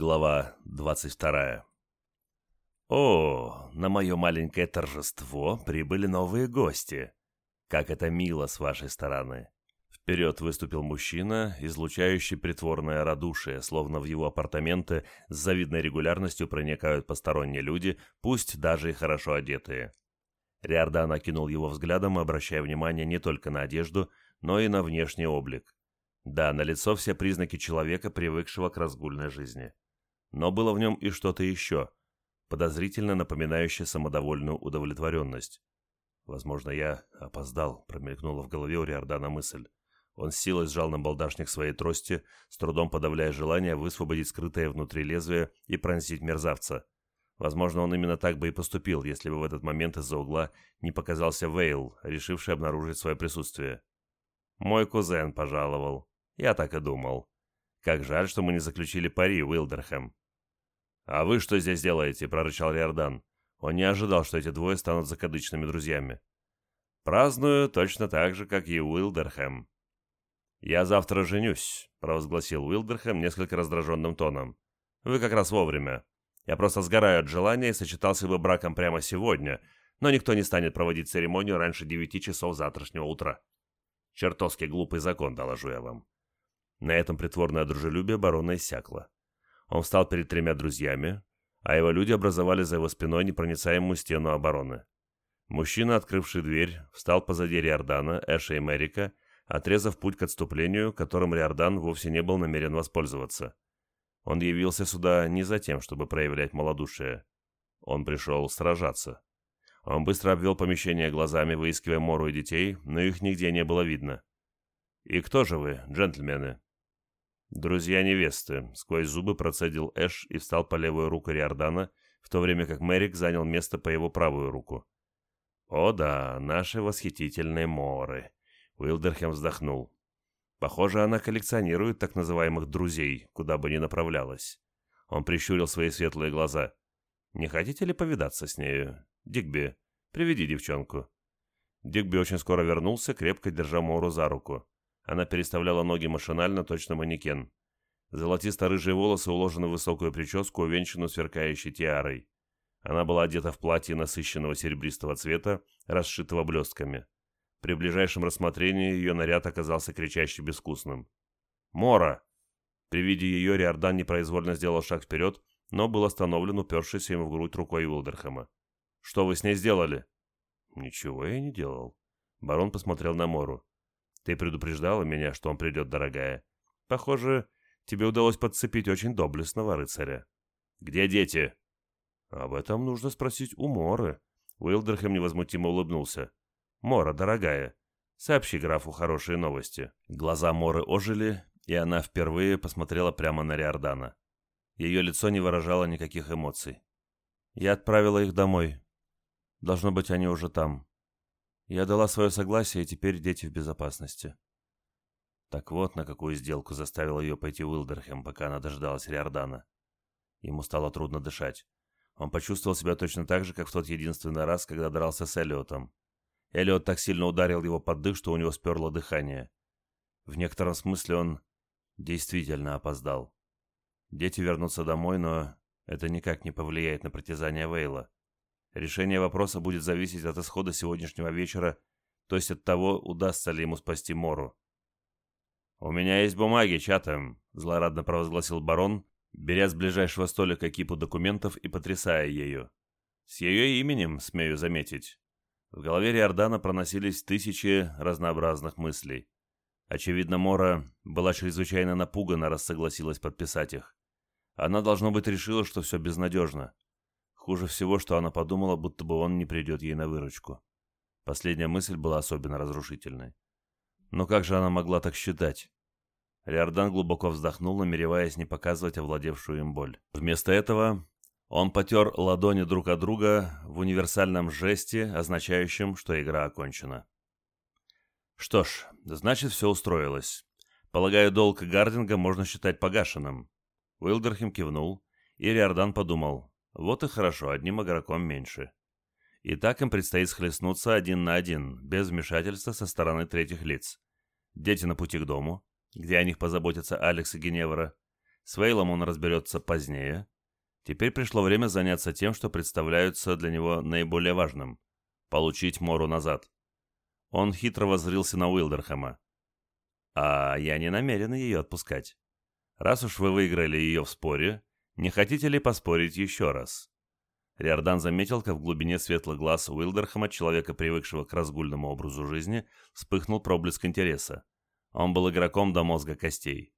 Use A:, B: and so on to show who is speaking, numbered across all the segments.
A: Глава 22. О, на мое маленькое торжество прибыли новые гости. Как это мило с вашей стороны. Вперед выступил мужчина, излучающий притворное радушие, словно в его апартаменты с завидной регулярностью проникают посторонние люди, пусть даже и хорошо одетые. Риордан окинул его взглядом, обращая внимание не только на одежду, но и на внешний облик. Да, на лицо все признаки человека, привыкшего к разгульной жизни. Но было в нем и что-то еще, подозрительно напоминающее самодовольную удовлетворенность. «Возможно, я опоздал», — промелькнула в голове у Риордана мысль. Он с силой сжал на балдашник своей трости, с трудом подавляя желание высвободить скрытое внутри лезвие и пронзить мерзавца. Возможно, он именно так бы и поступил, если бы в этот момент из-за угла не показался Вейл, решивший обнаружить свое присутствие. «Мой кузен пожаловал», я так и думал. Как жаль, что мы не заключили пари, Уилдерхэм. «А вы что здесь делаете?» – прорычал Риордан. Он не ожидал, что эти двое станут закадычными друзьями. «Праздную точно так же, как и Уилдерхэм». «Я завтра женюсь», – провозгласил Уилдерхэм несколько раздраженным тоном. «Вы как раз вовремя. Я просто сгораю от желания и сочетался бы браком прямо сегодня, но никто не станет проводить церемонию раньше девяти часов завтрашнего утра. Чертовски глупый закон, доложу я вам. На этом притворное дружелюбие барона иссякло. Он встал перед тремя друзьями, а его люди образовали за его спиной непроницаемую стену обороны. Мужчина, открывший дверь, встал позади Риордана, Эша и Мэрика, отрезав путь к отступлению, которым Риордан вовсе не был намерен воспользоваться. Он явился сюда не за тем, чтобы проявлять малодушие. Он пришел сражаться. Он быстро обвел помещение глазами, выискивая Мору и детей, но их нигде не было видно. «И кто же вы, джентльмены?» «Друзья невесты», — сквозь зубы процедил Эш и встал по левую руку Риордана, в то время как Мэрик занял место по его правую руку. «О да, наши восхитительные моры», — Уилдерхем вздохнул. «Похоже, она коллекционирует так называемых «друзей», куда бы ни направлялась». Он прищурил свои светлые глаза. «Не хотите ли повидаться с нею? Дигби, приведи девчонку». Дигби очень скоро вернулся, крепко держа Мору за руку. Она переставляла ноги машинально, точно манекен. Золотисто-рыжие волосы уложены в высокую прическу, увенчанную сверкающей тиарой. Она была одета в платье насыщенного серебристого цвета, расшитого блестками. При ближайшем рассмотрении ее наряд оказался кричаще безвкусным. «Мора!» При виде ее Риордан непроизвольно сделал шаг вперед, но был остановлен, упершись ему в грудь рукой Уилдерхэма. «Что вы с ней сделали?» «Ничего я не делал». Барон посмотрел на Мору. Ты предупреждала меня, что он придет, дорогая. Похоже, тебе удалось подцепить очень доблестного рыцаря. Где дети? Об этом нужно спросить у Моры. Уилдерхэм невозмутимо улыбнулся. Мора, дорогая, сообщи графу хорошие новости. Глаза Моры ожили, и она впервые посмотрела прямо на Риордана. Ее лицо не выражало никаких эмоций. Я отправила их домой. Должно быть, они уже там. Я дала свое согласие, и теперь дети в безопасности. Так вот, на какую сделку заставил ее пойти Уилдерхэм, пока она дождалась Риордана. Ему стало трудно дышать. Он почувствовал себя точно так же, как в тот единственный раз, когда дрался с Эллиотом. Эллиот так сильно ударил его под дых, что у него сперло дыхание. В некотором смысле он действительно опоздал. Дети вернутся домой, но это никак не повлияет на притязание Вейла. Решение вопроса будет зависеть от исхода сегодняшнего вечера, то есть от того, удастся ли ему спасти Мору. «У меня есть бумаги, Чатем», — злорадно провозгласил барон, беря с ближайшего столика кипу документов и потрясая ею. С ее именем, смею заметить. В голове Риордана проносились тысячи разнообразных мыслей. Очевидно, Мора была чрезвычайно напугана, раз согласилась подписать их. Она, должно быть, решила, что все безнадежно. Хуже всего, что она подумала, будто бы он не придет ей на выручку. Последняя мысль была особенно разрушительной. Но как же она могла так считать? Риордан глубоко вздохнул, намереваясь не показывать овладевшую им боль. Вместо этого он потер ладони друг от друга в универсальном жесте, означающем, что игра окончена. Что ж, значит, все устроилось. Полагаю, долг Гардинга можно считать погашенным. Уилдерхем кивнул, и Риордан подумал, вот и хорошо, одним игроком меньше. И так им предстоит схлестнуться один на один, без вмешательства со стороны третьих лиц. Дети на пути к дому, где о них позаботятся Алекс и Геневра. С Вейлом он разберется позднее. Теперь пришло время заняться тем, что представляется для него наиболее важным — получить Мору назад. Он хитро воззрился на Уилдерхэма. «А я не намерен ее отпускать. Раз уж вы выиграли ее в споре, не хотите ли поспорить еще раз?» Риордан заметил, как в глубине светлых глаз Уилдерхэма, человека, привыкшего к разгульному образу жизни, вспыхнул проблеск интереса. Он был игроком до мозга костей.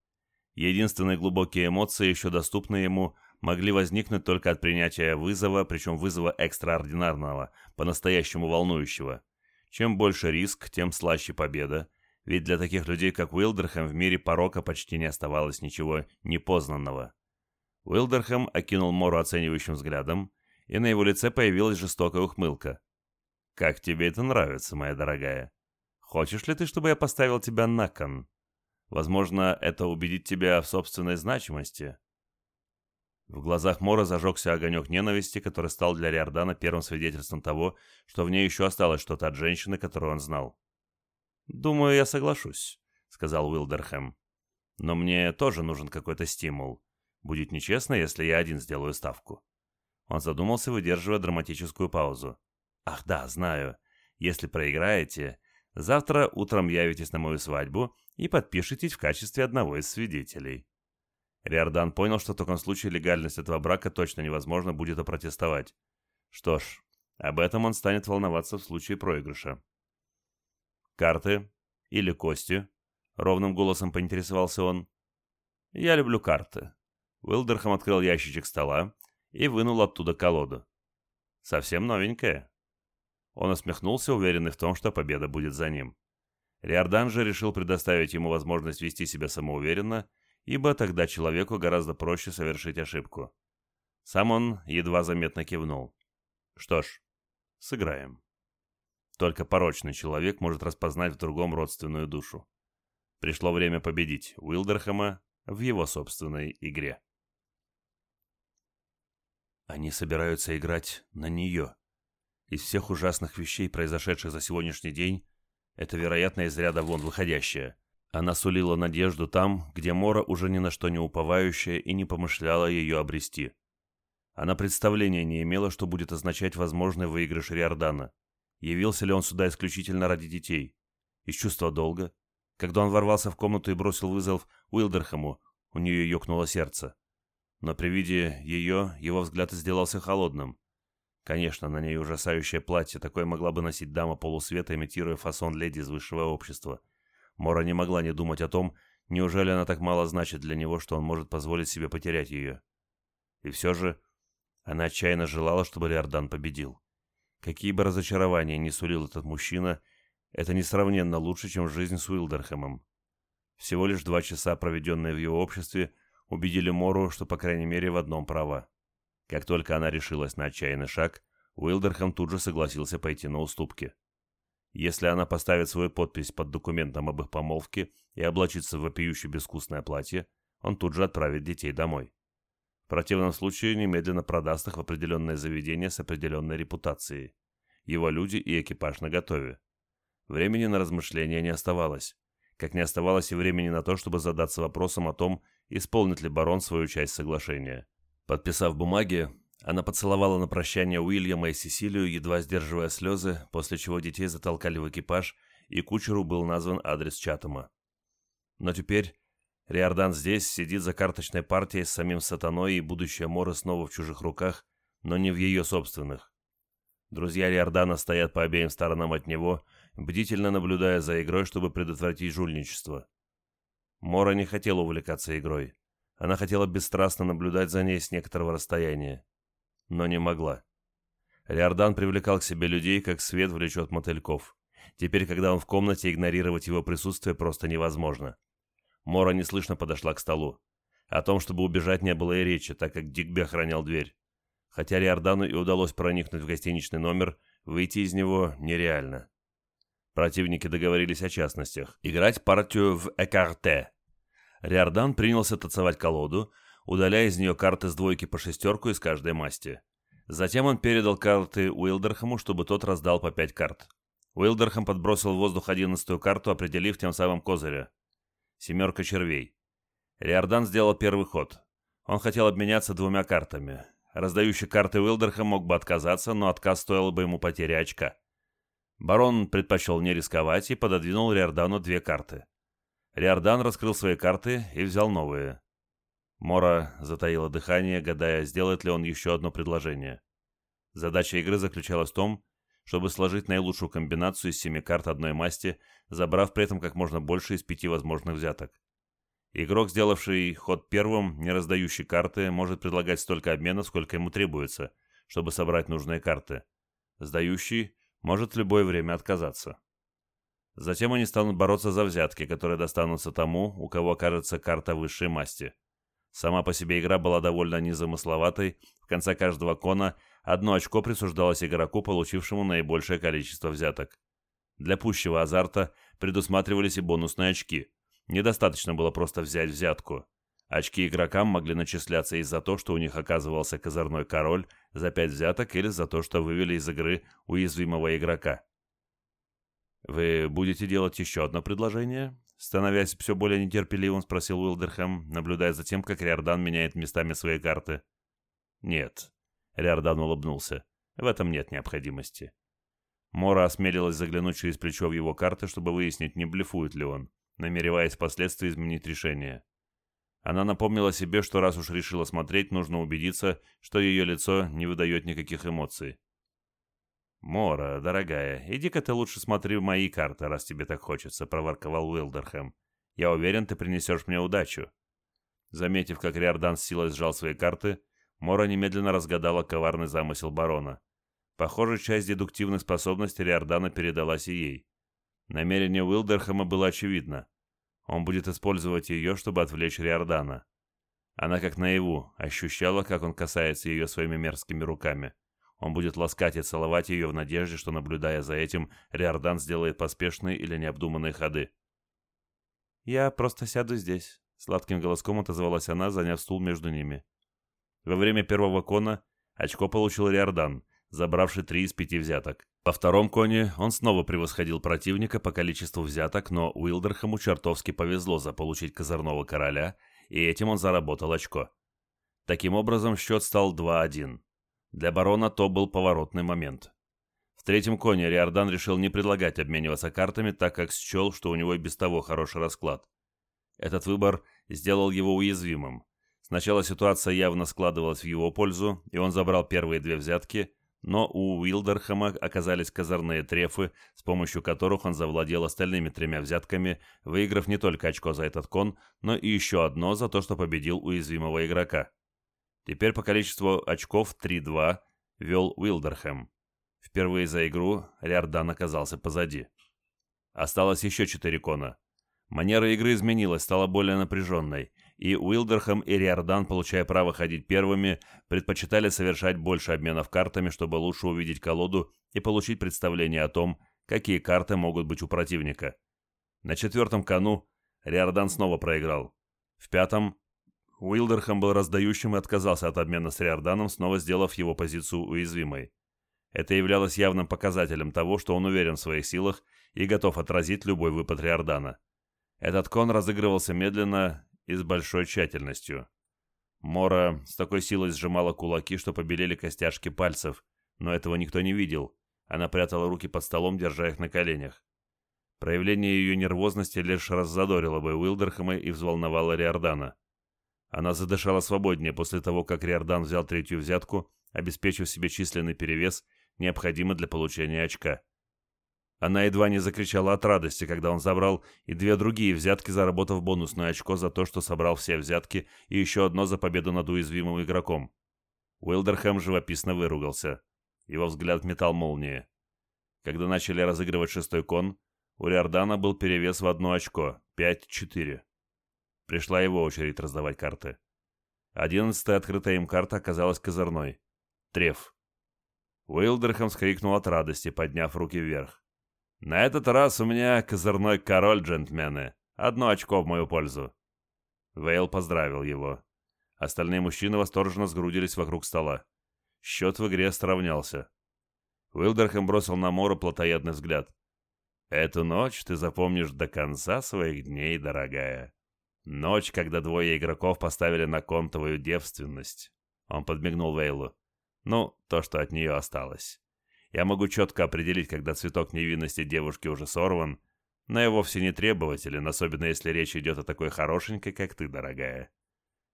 A: Единственные глубокие эмоции, еще доступные ему, могли возникнуть только от принятия вызова, причем вызова экстраординарного, по-настоящему волнующего. Чем больше риск, тем слаще победа, ведь для таких людей, как Уилдерхэм, в мире порока почти не оставалось ничего непознанного. Уилдерхэм окинул Мору оценивающим взглядом, и на его лице появилась жестокая ухмылка. «Как тебе это нравится, моя дорогая? Хочешь ли ты, чтобы я поставил тебя на кон? Возможно, это убедит тебя в собственной значимости». В глазах Мора зажегся огонек ненависти, который стал для Риордана первым свидетельством того, что в ней еще осталось что-то от женщины, которую он знал. «Думаю, я соглашусь», — сказал Уилдерхэм. «Но мне тоже нужен какой-то стимул. Будет нечестно, если я один сделаю ставку». Он задумался, выдерживая драматическую паузу. «Ах да, знаю. Если проиграете, завтра утром явитесь на мою свадьбу и подпишитесь в качестве одного из свидетелей». Риордан понял, что в таком случае легальность этого брака точно невозможно будет опротестовать. Что ж, об этом он станет волноваться в случае проигрыша. «Карты или кости?» — ровным голосом поинтересовался он. «Я люблю карты». Уилдерхам открыл ящичек стола, и вынул оттуда колоду. Совсем новенькая. Он усмехнулся, уверенный в том, что победа будет за ним. Риордан же решил предоставить ему возможность вести себя самоуверенно, ибо тогда человеку гораздо проще совершить ошибку. Сам он едва заметно кивнул. Что ж, сыграем. Только порочный человек может распознать в другом родственную душу. Пришло время победить Уилдерхэма в его собственной игре. Они собираются играть на нее. Из всех ужасных вещей, произошедших за сегодняшний день, это, вероятно, из ряда вон выходящее. Она сулила надежду там, где Мора уже ни на что не уповающая и не помышляла ее обрести. Она представления не имела, что будет означать возможный выигрыш Риордана. Явился ли он сюда исключительно ради детей? Из чувства долга? Когда он ворвался в комнату и бросил вызов Уилдерхэму, у нее ёкнуло сердце но при виде ее его взгляд сделался холодным. Конечно, на ней ужасающее платье, такое могла бы носить дама полусвета, имитируя фасон леди из высшего общества. Мора не могла не думать о том, неужели она так мало значит для него, что он может позволить себе потерять ее. И все же она отчаянно желала, чтобы Риордан победил. Какие бы разочарования ни сулил этот мужчина, это несравненно лучше, чем жизнь с Уилдерхэмом. Всего лишь два часа, проведенные в его обществе, убедили Мору, что по крайней мере в одном права. Как только она решилась на отчаянный шаг, Уилдерхэм тут же согласился пойти на уступки. Если она поставит свою подпись под документом об их помолвке и облачится в вопиюще безвкусное платье, он тут же отправит детей домой. В противном случае немедленно продаст их в определенное заведение с определенной репутацией. Его люди и экипаж наготове. Времени на размышления не оставалось как не оставалось и времени на то, чтобы задаться вопросом о том, исполнит ли барон свою часть соглашения. Подписав бумаги, она поцеловала на прощание Уильяма и Сесилию, едва сдерживая слезы, после чего детей затолкали в экипаж, и кучеру был назван адрес Чатама. Но теперь Риордан здесь, сидит за карточной партией с самим сатаной, и будущее Мора снова в чужих руках, но не в ее собственных. Друзья Риордана стоят по обеим сторонам от него, бдительно наблюдая за игрой, чтобы предотвратить жульничество. Мора не хотела увлекаться игрой. Она хотела бесстрастно наблюдать за ней с некоторого расстояния. Но не могла. Риордан привлекал к себе людей, как свет влечет мотыльков. Теперь, когда он в комнате, игнорировать его присутствие просто невозможно. Мора неслышно подошла к столу. О том, чтобы убежать, не было и речи, так как Дигби охранял дверь. Хотя Риордану и удалось проникнуть в гостиничный номер, выйти из него нереально. Противники договорились о частностях. Играть партию в экарте. Риордан принялся танцевать колоду, удаляя из нее карты с двойки по шестерку из каждой масти. Затем он передал карты Уилдерхэму, чтобы тот раздал по пять карт. Уилдерхэм подбросил в воздух одиннадцатую карту, определив тем самым козыря. Семерка червей. Риордан сделал первый ход. Он хотел обменяться двумя картами. Раздающий карты Уилдерхэм мог бы отказаться, но отказ стоил бы ему потери очка. Барон предпочел не рисковать и пододвинул Риордану две карты. Риордан раскрыл свои карты и взял новые. Мора затаила дыхание, гадая, сделает ли он еще одно предложение. Задача игры заключалась в том, чтобы сложить наилучшую комбинацию из семи карт одной масти, забрав при этом как можно больше из пяти возможных взяток. Игрок, сделавший ход первым, не раздающий карты, может предлагать столько обменов, сколько ему требуется, чтобы собрать нужные карты. Сдающий может в любое время отказаться. Затем они станут бороться за взятки, которые достанутся тому, у кого окажется карта высшей масти. Сама по себе игра была довольно незамысловатой, в конце каждого кона одно очко присуждалось игроку, получившему наибольшее количество взяток. Для пущего азарта предусматривались и бонусные очки – Недостаточно было просто взять взятку. Очки игрокам могли начисляться из-за того, что у них оказывался козырной король за пять взяток или за то, что вывели из игры уязвимого игрока. «Вы будете делать еще одно предложение?» Становясь все более нетерпеливым, спросил Уилдерхэм, наблюдая за тем, как Риордан меняет местами свои карты. «Нет», — Риордан улыбнулся, — «в этом нет необходимости». Мора осмелилась заглянуть через плечо в его карты, чтобы выяснить, не блефует ли он намереваясь впоследствии изменить решение. Она напомнила себе, что раз уж решила смотреть, нужно убедиться, что ее лицо не выдает никаких эмоций. «Мора, дорогая, иди-ка ты лучше смотри в мои карты, раз тебе так хочется», — проворковал Уилдерхэм. «Я уверен, ты принесешь мне удачу». Заметив, как Риордан с силой сжал свои карты, Мора немедленно разгадала коварный замысел барона. Похоже, часть дедуктивных способностей Риордана передалась и ей. Намерение Уилдерхэма было очевидно. Он будет использовать ее, чтобы отвлечь Риордана. Она как наяву ощущала, как он касается ее своими мерзкими руками. Он будет ласкать и целовать ее в надежде, что, наблюдая за этим, Риордан сделает поспешные или необдуманные ходы. «Я просто сяду здесь», — сладким голоском отозвалась она, заняв стул между ними. Во время первого кона очко получил Риордан, забравший три из пяти взяток. Во втором коне он снова превосходил противника по количеству взяток, но Уилдерхэму чертовски повезло заполучить козырного короля, и этим он заработал очко. Таким образом, счет стал 2-1. Для барона то был поворотный момент. В третьем коне Риордан решил не предлагать обмениваться картами, так как счел, что у него и без того хороший расклад. Этот выбор сделал его уязвимым. Сначала ситуация явно складывалась в его пользу, и он забрал первые две взятки – но у Уилдерхэма оказались козырные трефы, с помощью которых он завладел остальными тремя взятками, выиграв не только очко за этот кон, но и еще одно за то, что победил уязвимого игрока. Теперь по количеству очков 3-2 вел Уилдерхэм. Впервые за игру Риордан оказался позади. Осталось еще четыре кона. Манера игры изменилась, стала более напряженной, и Уилдерхэм и Риордан, получая право ходить первыми, предпочитали совершать больше обменов картами, чтобы лучше увидеть колоду и получить представление о том, какие карты могут быть у противника. На четвертом кону Риордан снова проиграл. В пятом Уилдерхэм был раздающим и отказался от обмена с Риорданом, снова сделав его позицию уязвимой. Это являлось явным показателем того, что он уверен в своих силах и готов отразить любой выпад Риордана. Этот кон разыгрывался медленно и с большой тщательностью. Мора с такой силой сжимала кулаки, что побелели костяшки пальцев, но этого никто не видел. Она прятала руки под столом, держа их на коленях. Проявление ее нервозности лишь раззадорило бы Уилдерхэма и взволновало Риордана. Она задышала свободнее после того, как Риордан взял третью взятку, обеспечив себе численный перевес, необходимый для получения очка. Она едва не закричала от радости, когда он забрал и две другие взятки, заработав бонусное очко за то, что собрал все взятки, и еще одно за победу над уязвимым игроком. Уилдерхэм живописно выругался. Его взгляд метал молнии. Когда начали разыгрывать шестой кон, у Риордана был перевес в одно очко — 5-4. Пришла его очередь раздавать карты. Одиннадцатая открытая им карта оказалась козырной. Треф. Уилдерхэм вскрикнул от радости, подняв руки вверх. На этот раз у меня козырной король, джентльмены. Одно очко в мою пользу. Вейл поздравил его. Остальные мужчины восторженно сгрудились вокруг стола. Счет в игре сравнялся. Уилдерхэм бросил на Мору плотоядный взгляд. «Эту ночь ты запомнишь до конца своих дней, дорогая». Ночь, когда двое игроков поставили на кон твою девственность. Он подмигнул Вейлу. Ну, то, что от нее осталось. Я могу четко определить, когда цветок невинности девушки уже сорван, но я вовсе не требователен, особенно если речь идет о такой хорошенькой, как ты, дорогая.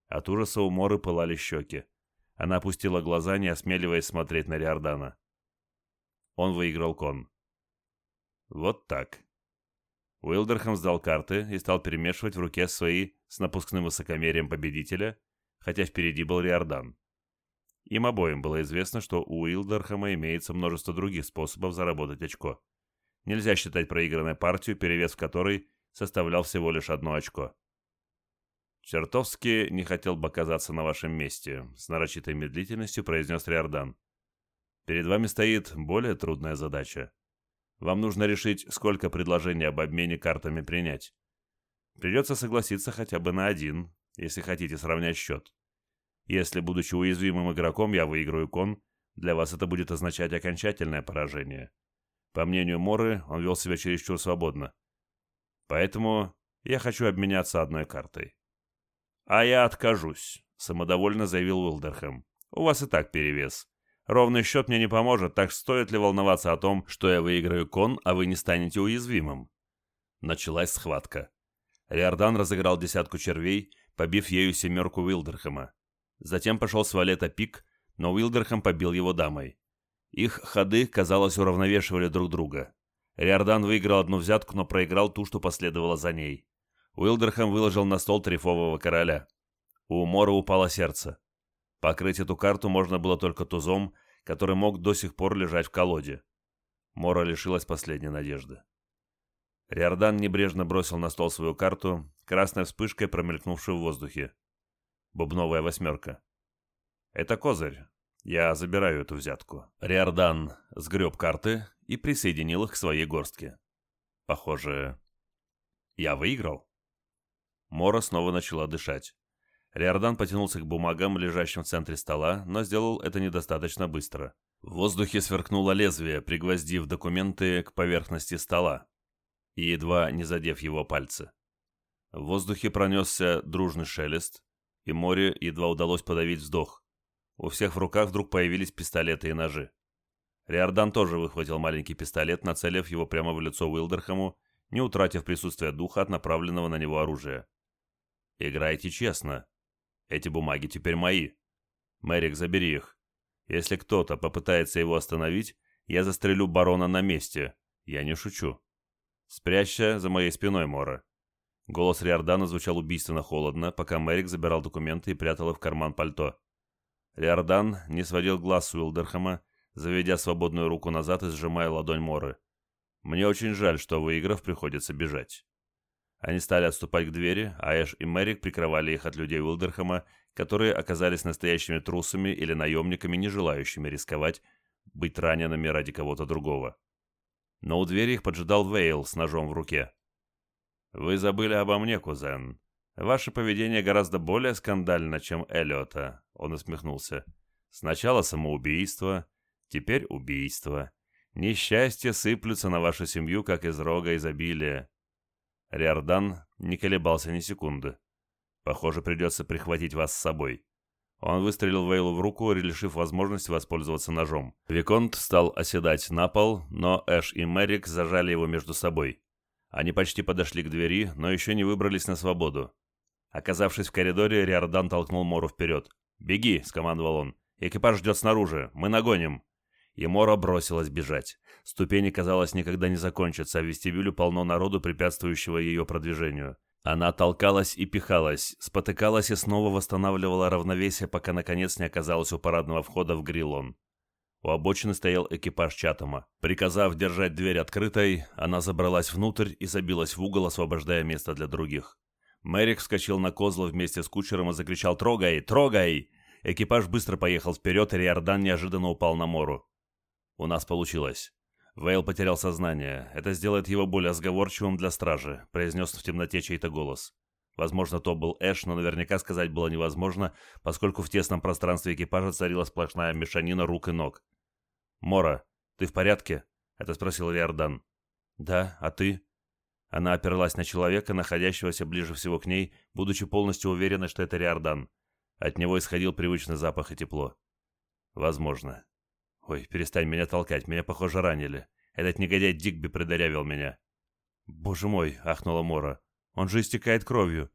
A: От ужаса у Моры пылали щеки. Она опустила глаза, не осмеливаясь смотреть на Риордана. Он выиграл кон. Вот так. Уилдерхэм сдал карты и стал перемешивать в руке свои с напускным высокомерием победителя, хотя впереди был Риордан. Им обоим было известно, что у Уилдерхэма имеется множество других способов заработать очко. Нельзя считать проигранной партию, перевес в которой составлял всего лишь одно очко. «Чертовски не хотел бы оказаться на вашем месте», — с нарочитой медлительностью произнес Риордан. «Перед вами стоит более трудная задача. Вам нужно решить, сколько предложений об обмене картами принять. Придется согласиться хотя бы на один, если хотите сравнять счет. Если, будучи уязвимым игроком, я выиграю кон, для вас это будет означать окончательное поражение. По мнению Моры, он вел себя чересчур свободно. Поэтому я хочу обменяться одной картой. «А я откажусь», — самодовольно заявил Уилдерхэм. «У вас и так перевес. Ровный счет мне не поможет, так стоит ли волноваться о том, что я выиграю кон, а вы не станете уязвимым?» Началась схватка. Риордан разыграл десятку червей, побив ею семерку Уилдерхэма. Затем пошел с валета пик, но Уилдерхэм побил его дамой. Их ходы, казалось, уравновешивали друг друга. Риордан выиграл одну взятку, но проиграл ту, что последовало за ней. Уилдерхэм выложил на стол трифового короля. У Мора упало сердце. Покрыть эту карту можно было только тузом, который мог до сих пор лежать в колоде. Мора лишилась последней надежды. Риордан небрежно бросил на стол свою карту, красной вспышкой промелькнувшую в воздухе. Бубновая восьмерка. «Это козырь. Я забираю эту взятку». Риордан сгреб карты и присоединил их к своей горстке. «Похоже, я выиграл». Мора снова начала дышать. Риордан потянулся к бумагам, лежащим в центре стола, но сделал это недостаточно быстро. В воздухе сверкнуло лезвие, пригвоздив документы к поверхности стола и едва не задев его пальцы. В воздухе пронесся дружный шелест, и море едва удалось подавить вздох. У всех в руках вдруг появились пистолеты и ножи. Риордан тоже выхватил маленький пистолет, нацелив его прямо в лицо Уилдерхэму, не утратив присутствие духа от направленного на него оружия. «Играйте честно. Эти бумаги теперь мои. Мэрик, забери их. Если кто-то попытается его остановить, я застрелю барона на месте. Я не шучу. Спрячься за моей спиной, Мора». Голос Риордана звучал убийственно холодно, пока Мэрик забирал документы и прятал их в карман пальто. Риордан не сводил глаз с Уилдерхэма, заведя свободную руку назад и сжимая ладонь Моры. «Мне очень жаль, что, выиграв, приходится бежать». Они стали отступать к двери, а Эш и Мэрик прикрывали их от людей Уилдерхэма, которые оказались настоящими трусами или наемниками, не желающими рисковать быть ранеными ради кого-то другого. Но у двери их поджидал Вейл с ножом в руке. «Вы забыли обо мне, кузен. Ваше поведение гораздо более скандально, чем Эллиота», — он усмехнулся. «Сначала самоубийство, теперь убийство. Несчастья сыплются на вашу семью, как из рога изобилия». Риордан не колебался ни секунды. «Похоже, придется прихватить вас с собой». Он выстрелил Вейлу в руку, решив возможность воспользоваться ножом. Виконт стал оседать на пол, но Эш и Мэрик зажали его между собой. Они почти подошли к двери, но еще не выбрались на свободу. Оказавшись в коридоре, Риордан толкнул Мору вперед. «Беги!» — скомандовал он. «Экипаж ждет снаружи. Мы нагоним!» И Мора бросилась бежать. Ступени, казалось, никогда не закончатся, а в вестибюле полно народу, препятствующего ее продвижению. Она толкалась и пихалась, спотыкалась и снова восстанавливала равновесие, пока наконец не оказалась у парадного входа в Грилон. У обочины стоял экипаж Чатама. Приказав держать дверь открытой, она забралась внутрь и забилась в угол, освобождая место для других. Мэрик вскочил на козла вместе с кучером и закричал «Трогай! Трогай!». Экипаж быстро поехал вперед, и Риордан неожиданно упал на мору. «У нас получилось». Вейл потерял сознание. Это сделает его более сговорчивым для стражи, произнес в темноте чей-то голос. Возможно, то был Эш, но наверняка сказать было невозможно, поскольку в тесном пространстве экипажа царила сплошная мешанина рук и ног. «Мора, ты в порядке?» — это спросил Риордан. «Да, а ты?» Она оперлась на человека, находящегося ближе всего к ней, будучи полностью уверенной, что это Риордан. От него исходил привычный запах и тепло. Возможно. Ой, перестань меня толкать, меня, похоже, ранили. Этот негодяй Дигби придырявил меня. Боже мой, ахнула Мора. Он же истекает кровью.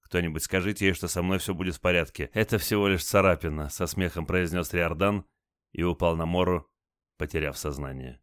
A: Кто-нибудь скажите ей, что со мной все будет в порядке. Это всего лишь царапина, со смехом произнес Риордан и упал на Мору, потеряв сознание.